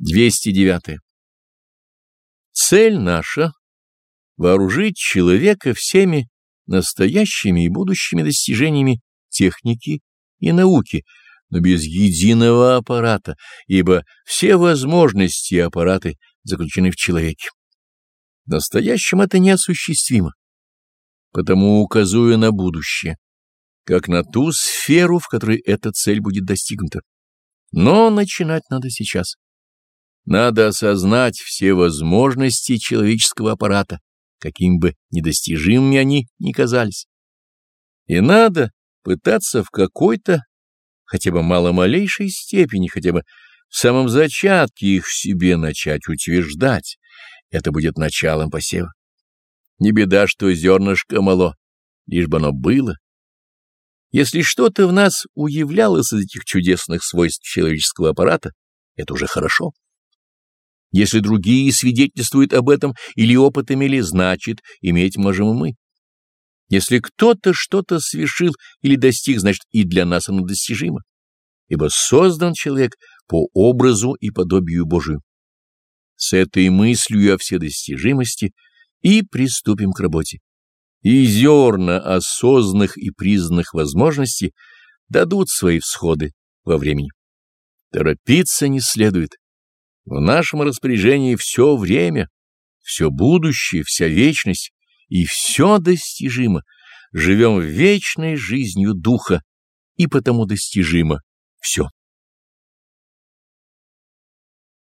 209. Цель наша — вооружить человека всеми настоящими и будущими достижениями техники и науки, но без единого аппарата, ибо все возможности и аппараты заключены в человеке. В настоящем это неосуществимо, потому указую на будущее, как на ту сферу, в которой эта цель будет достигнута. Но начинать надо сейчас. Надо осознать все возможности человеческого аппарата, каким бы недостижимыми они ни казались. И надо пытаться в какой-то, хотя бы маломалейшей степени, хотя бы в самом зачатке их в себе начать утверждать. Это будет началом посева. Не беда, что зернышко мало, лишь бы оно было. Если что-то в нас уявлялось из этих чудесных свойств человеческого аппарата, это уже хорошо. Если другие свидетельствуют об этом или опыт имели, значит, иметь можем и мы. Если кто-то что-то совершил или достиг, значит, и для нас оно достижимо, ибо создан человек по образу и подобию Божию. С этой мыслью о вседостижимости и приступим к работе. И зерна осознанных и признанных возможностей дадут свои всходы во времени. Торопиться не следует. В нашем распоряжении все время, все будущее, вся вечность, и все достижимо. Живем вечной жизнью духа, и потому достижимо все.